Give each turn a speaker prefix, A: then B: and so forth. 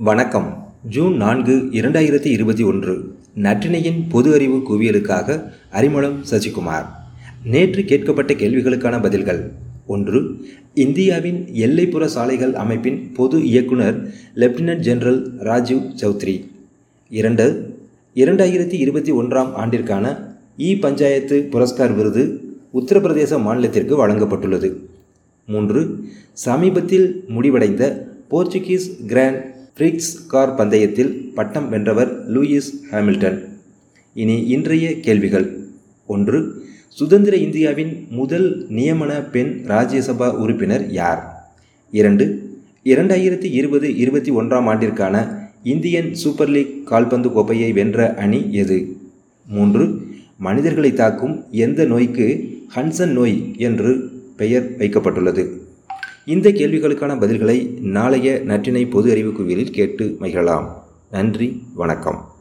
A: வணக்கம். ஜூன் நான்கு இரண்டாயிரத்தி இருபத்தி ஒன்று. நற்றினையின் பொது அறிவு குவியலுக்காக அறிமுகம் சசிகுமார். நேற்று கேட்கப்பட்ட கேள்விகளுக்கான பதில்கள். ஒன்று இந்தியாவின் எல்லைப்புற சாலைகள் அமைப்பின் பொது இயக்குனர் லெப்டினன்ட் ஜெனரல் ராஜீவ் சௌத்ரி. இரண்டு இரண்டாயிரத்தி இருபத்தி ஒன்றாம் ஆண்டிற்கான இ பஞ்சாயத்து புரஸ்கார் விருது உத்தரப்பிரதேச மாநிலத்திற்கு வழங்கப்பட்டுள்ளது. மூன்று சமீபத்தில் முடிவடைந்த போர்ச்சுகீஸ் கிராண்ட் ஃப்ரிக்ஸ் கார் பந்தயத்தில் பட்டம் வென்றவர் லூயிஸ் ஹாமில்டன். இனி இன்றைய கேள்விகள். ஒன்று சுதந்திர இந்தியாவின் முதல் நியமன பெண் ராஜ்யசபா உறுப்பினர் யார்? இரண்டு இரண்டாயிரத்தி இருபது இருபத்தி ஒன்றாம் ஆண்டிற்கான இந்தியன் சூப்பர் லீக் கால்பந்து கோப்பையை வென்ற அணி எது? மூன்று மனிதர்களை தாக்கும் எந்த நோய்க்கு ஹன்சன் நோய் என்று பெயர் வைக்கப்பட்டுள்ளது. இந்த கேள்விகளுக்கான பதில்களை நாளைய நற்றினை பொது அறிவு குவியலில் கேட்டு மகிழலாம். நன்றி வணக்கம்.